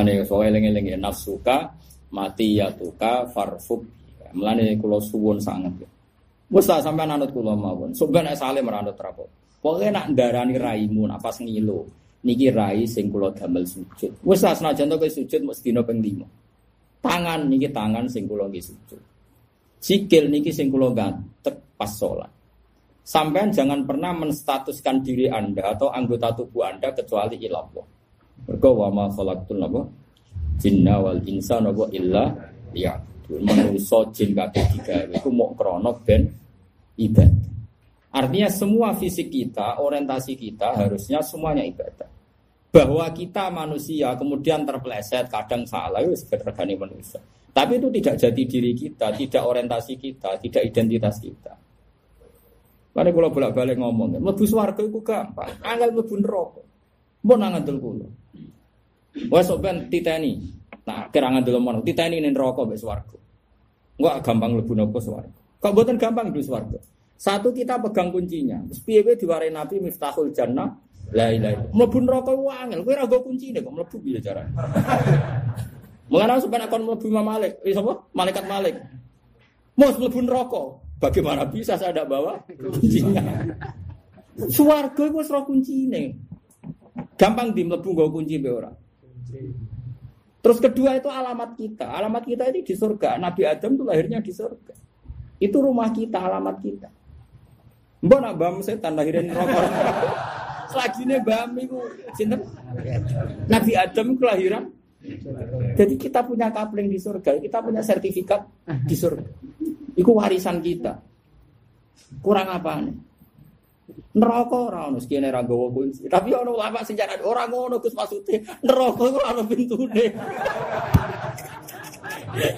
Mulane so eling-eling ya nafsuka mati ya tuka farfub. Mulane kula suwun sangat. Wes tak sampean anut kula mawon. Sampeyan nek saleh meranut rapo. Pokoke nak ndarani raimu nak pas ngilo. Niki rai sing kula damel sujud. Wes senajan to sujud mesti dina ping 5. Tangan niki tangan sing kula nggih sujud. Sikil niki sing kula gantek pas sholat. Sampean jangan pernah menstatuskan diri Anda atau anggota tubuh Anda kecuali ilallah. Mergo wa ma khalaqtul napa? Jinna wal insa napa illa ya. Manusa jin kabeh digawe iku mok krana ben ibadah. Artinya semua fisik kita, orientasi kita harusnya semuanya ibadah. Bahwa kita manusia kemudian terpeleset, kadang salah, itu sebenarnya manusia. Tapi itu tidak jadi diri kita, tidak orientasi kita, tidak identitas kita. Karena kalau bolak-balik ngomong, lebu swarga itu gampang, angel lebu neraka. Mau nangan kulo. Wah sopan titani, nah kira ngandel mana? Titani ini neraka be swarga. Enggak gampang lebu neraka swarga. Kok buatan gampang di swarga? Satu kita pegang kuncinya. Terus piye diwarai Nabi Miftahul Jannah La ilaha. Mlebu neraka ku angel. Kowe ora go kuncine kok mlebu piye carane? Mengenai supaya kon mlebu Imam Malik, eh sapa? Malaikat Malik. Mau mlebu neraka. Bagaimana bisa saya tidak bawa kuncinya? Suwarga itu serah kuncine. Gampang di mlebu nggo kunci be ora. Terus kedua itu alamat kita. Alamat kita ini di surga. Nabi Adam itu lahirnya di surga. Itu rumah kita, alamat kita. Mbak nak bam setan lahirin rokok. Selagi ini bam itu Nabi Adam kelahiran jadi kita punya kapling di surga, kita punya sertifikat di surga. Itu warisan kita. Kurang apa nih? Neraka ora ono sekene ra gawa kunci. Tapi ono ulama sing jaran ora ngono Gus maksude. Neraka ora ono pintune.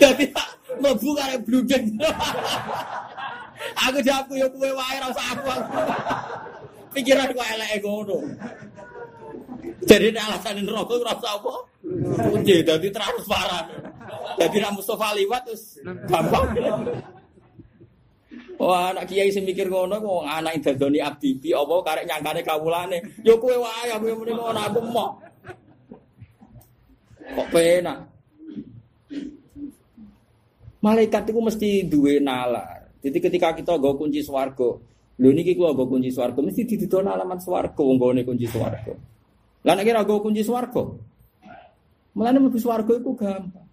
Dadi mlebu kare bludeng. Aku jawabku ya kowe wae ra usah aku. Pikiran kok eleke ngono. Jadi alasan neraka ora usah apa? Kunci dadi transparan. Dadi ra Mustofa liwat terus gampang. Wah, anak kiai sing mikir ngono kok anak dadoni abdi bi apa karek nyangkane kawulane. Yo kowe wae aku muni ngono aku mau. Kok penak. Malaikat itu mesti duwe nalar. Jadi ketika kita go kunci swarga, lho niki ku go kunci swarga mesti dididon alamat swarga wong kunci swarga. Lah nek go kunci swarga. Mulane mlebu swarga iku gampang.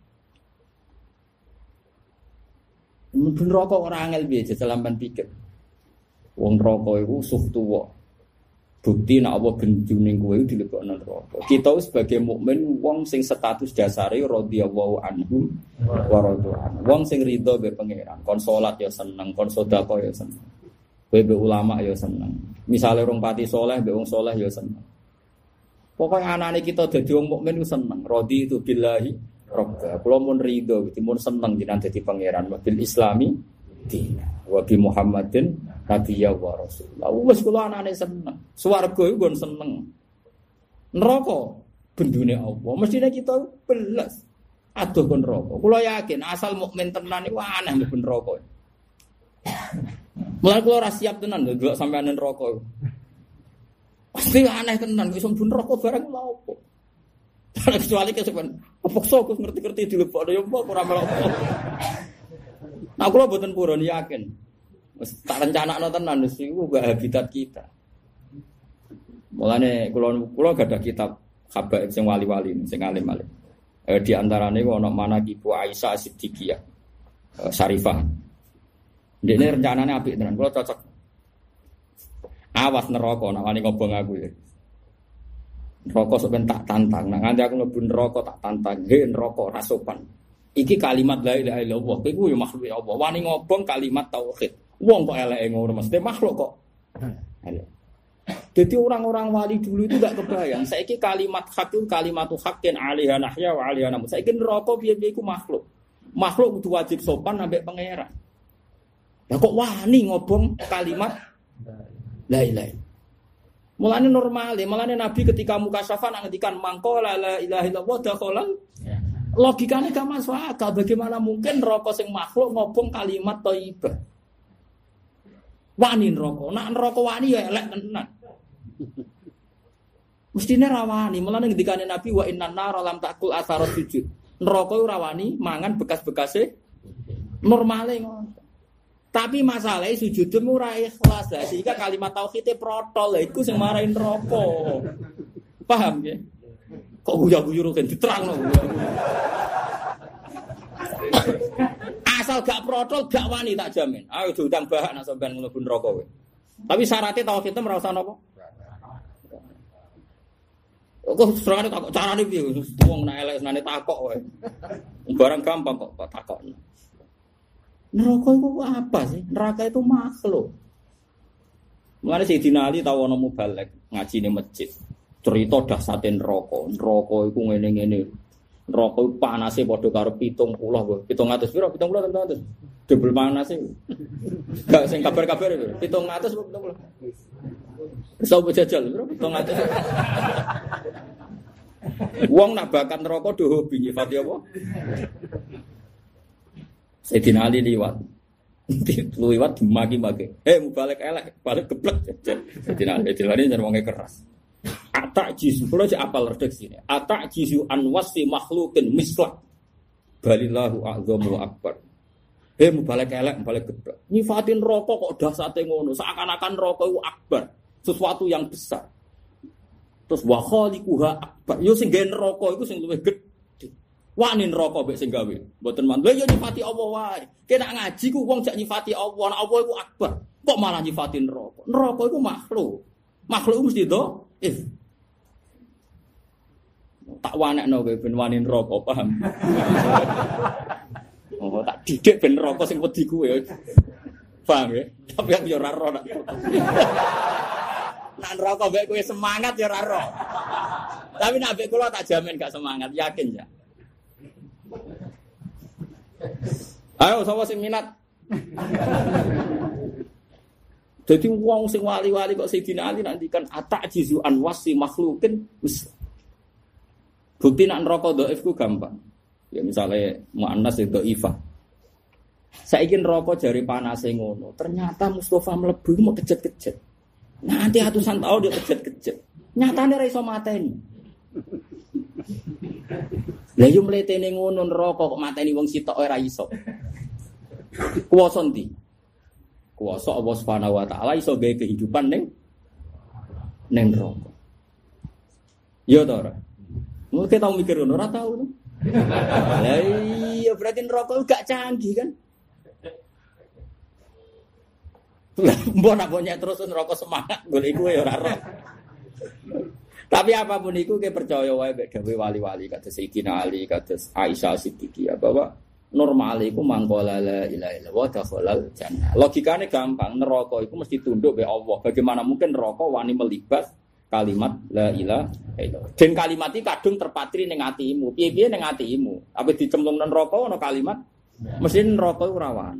Mlebu neraka ora angel piye jajalan pikir. Wong neraka iku suh tuwa. Bukti nek apa benjune kowe dilebokno neraka. Kita sebagai mukmin wong sing status dasare radhiyallahu anhu wa radu anhu. Wong sing ridho be pangeran, kon salat ya seneng, kon ya seneng. Kowe be ulama ya seneng. Misale rong pati soleh be ya seneng. Pokoknya anak kita jadi wong mukmin itu seneng. Rodi itu billahi robba. Kalau mau ridho, mau seneng jadi jadi pangeran. Wabil Islami, dina. Wabi Muhammadin, Nabi ya wa Rasulullah. Wes kalau anak seneng. Suwargo itu gue seneng. Neraka bendune Allah. Mestinya kita belas. Aduh pun rokok. Kalau yakin asal mukmin tenan itu aneh pun rokok. Mulai kalau siap tenan, gak sampai aneh rokok. Pasti aneh tenan, bisa pun rokok barang lha opo. Kecuali kesuwen, apa sok ngerti-ngerti dilebokno ya apa ora melok. Nah, kula mboten purun yakin. Wis tak rencanakno tenan wis iku gak habitat kita. Mulane kula kula gak ada kitab habaib sing wali-wali sing alim-alim. Eh, di antaranya ono mana Ibu Aisyah Siddiqiyah eh, Syarifah. Ini rencananya apik tenan, kalau cocok Awas nak wani ngobong aku ya. Neraka sampeyan tak tantang. Nah nganti aku mlebu neraka tak tantang. He neraka ora sopan. Iki kalimat la ilaha illallah. Iku yo makhluk ya Allah. Wani ngobong kalimat tauhid. Wong kok eleke ngono mesti makhluk kok. Jadi orang-orang wali dulu itu gak kebayang. Saiki kalimat hak itu kalimatu hakin alaiha nahya wa alaiha namut. Saiki neraka piye-piye iku makhluk. Makhluk kudu wajib sopan sampai pangeran. Lah kok wani ngobong kalimat La ilaha Mulane normal, mulane Nabi ketika muka syafa nak ngetikan mangko la ilaha illallah dakhalal. Ya. Logikanya gak masuk akal. Bagaimana mungkin rokok sing makhluk ngobong kalimat thayyibah? Wani rokok, nak rokok wani ya elek tenan. Mestine rawani, mulane ngendikane Nabi wa innan nar lam takul asarat sujud. Neraka rawani mangan bekas-bekase normale ngono. Tapi masalahnya sujudmu ora ikhlas lah. Sehingga kalimat tauhidnya protol lah. Itu yang marahin rokok. Paham ya? Kok guya-guyu kan diterang loh. Asal gak protol, gak wani tak jamin. Ayo diundang bahan nak sampean mlebu rokok. Tapi syaratnya tauhidnya merasa apa? Kok serane takok carane piye? Wong nek elek senane takok. Barang gampang kok takok. Neraka itu apa sih? Neraka itu makhluk. Mulane Sayyidina Ali tahu ana mubalek ngaji di masjid. Cerita dahsate neraka. Neraka iku ngene-ngene. Neraka iku panase padha karo 70 kok. 700 piro? 70 700. Double panase. Gak sing kabar-kabar itu. 700 kok 70. Sopo jajal piro? 700. Wong nak bakat neraka do hobi nyifati apa? Sayyidina Ali liwat. liwat dimaki-maki. Eh mau balik elek, balik geblek. Sayyidina Ali Sayyidina Ali jangan keras. Atak jisu, kalau aja apal redaksi ini. Atak jisu anwasi makhlukin mislak. Balillahu a'zamu akbar. Eh mau balik elek, balik geblek. Nyifatin rokok kok dasate ngono. Seakan-akan rokok itu akbar. Sesuatu yang besar. Terus wa khaliquha akbar. Yo sing gawe neraka iku sing luwih. Wani neraka mbek sing gawe. Mboten man. Lha yo nyifati Allah wae. Kena ngaji ku wong jak nyifati Allah, nek Allah iku akbar. Kok malah nyifati neraka? Neraka iku makhluk. Makhluk mesti do if. Tak wanekno kowe ben wani neraka, paham? oh, tak didik ben neraka sing wedi kuwe. Paham ya? Tapi aku yo ora ro nak. Nak neraka mbek kowe semangat yo ora ro. Tapi nak mbek kula tak jamin gak semangat, yakin ya. Ayo sapa sing minat? Jadi wong sing wali-wali kok Sayyidina Ali nanti kan atak jizu an wasi makhlukin Bukti nak neraka dhaif ku gampang. Ya misalnya muannas itu ifa. Saiki neraka jari panas ngono. Ternyata Mustafa mlebu mau kejet-kejet. Nanti ratusan tahun dia kejet-kejet. Nyatane ra iso mateni. Lah yo mletene ngono neraka kok mateni wong sitok ora iso. Kuwasa ndi? Kuwasa Allah Subhanahu wa taala iso gawe kehidupan ning ning neraka. Yo to ora? Mungkin tau mikir ngono ora tau. Lah iya berarti neraka gak canggih kan? Mbok nak terus neraka semangat golek iku ya ora tapi apa pun itu kita percaya wae mek wali-wali kata Sayyidina Ali, kata Aisyah Siddiqiyah bahwa normal itu mangkola la ilaha illallah dakhalal jannah. Logikanya gampang, neraka itu mesti tunduk be Allah. Bagaimana mungkin neraka wani melibas kalimat la ilaha illallah. Dan kalimat itu kadung terpatri ning atimu. Piye-piye ning atimu. Apa dicemplung neraka ana kalimat mesti neraka itu rawan.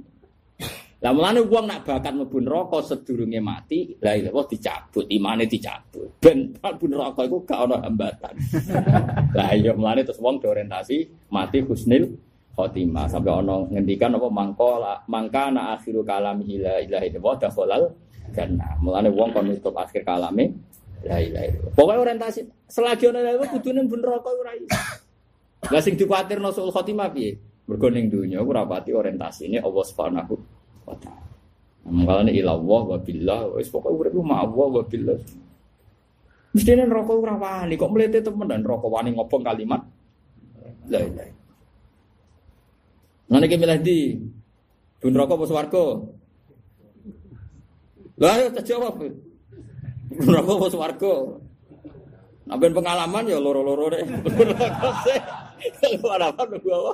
Lah mulane wong nak bakat mlebu neraka sedurunge mati, la ilaha dicabut, imane dicabut. Ben mlebu neraka iku gak ana hambatan. lah iya mulane terus wong orientasi mati husnil khotimah sampai ana ngendikan apa mangkola mangkana akhiru kalami la ilaha illallah dakhalal jannah. Mulane wong kon nutup akhir kalame la ilaha illallah. Pokoke orientasi selagi ana la ilaha kudune mlebu neraka ora iso. Lah sing dikuatirno sul khotimah piye? Mergo ning donya ora pati orientasine Allah Subhanahu wa taala. Mengkalane ilallah wa billah wis pokoke urip ma Allah wa billah. Mestine neraka ora wani kok mlete temen dan neraka wani ngobong kalimat la ilaha. Ngene iki milih di Bun neraka apa swarga? Lah ayo jawab. Neraka apa swarga? Nambahin pengalaman ya loro-loro deh. Kalau apa nunggu apa?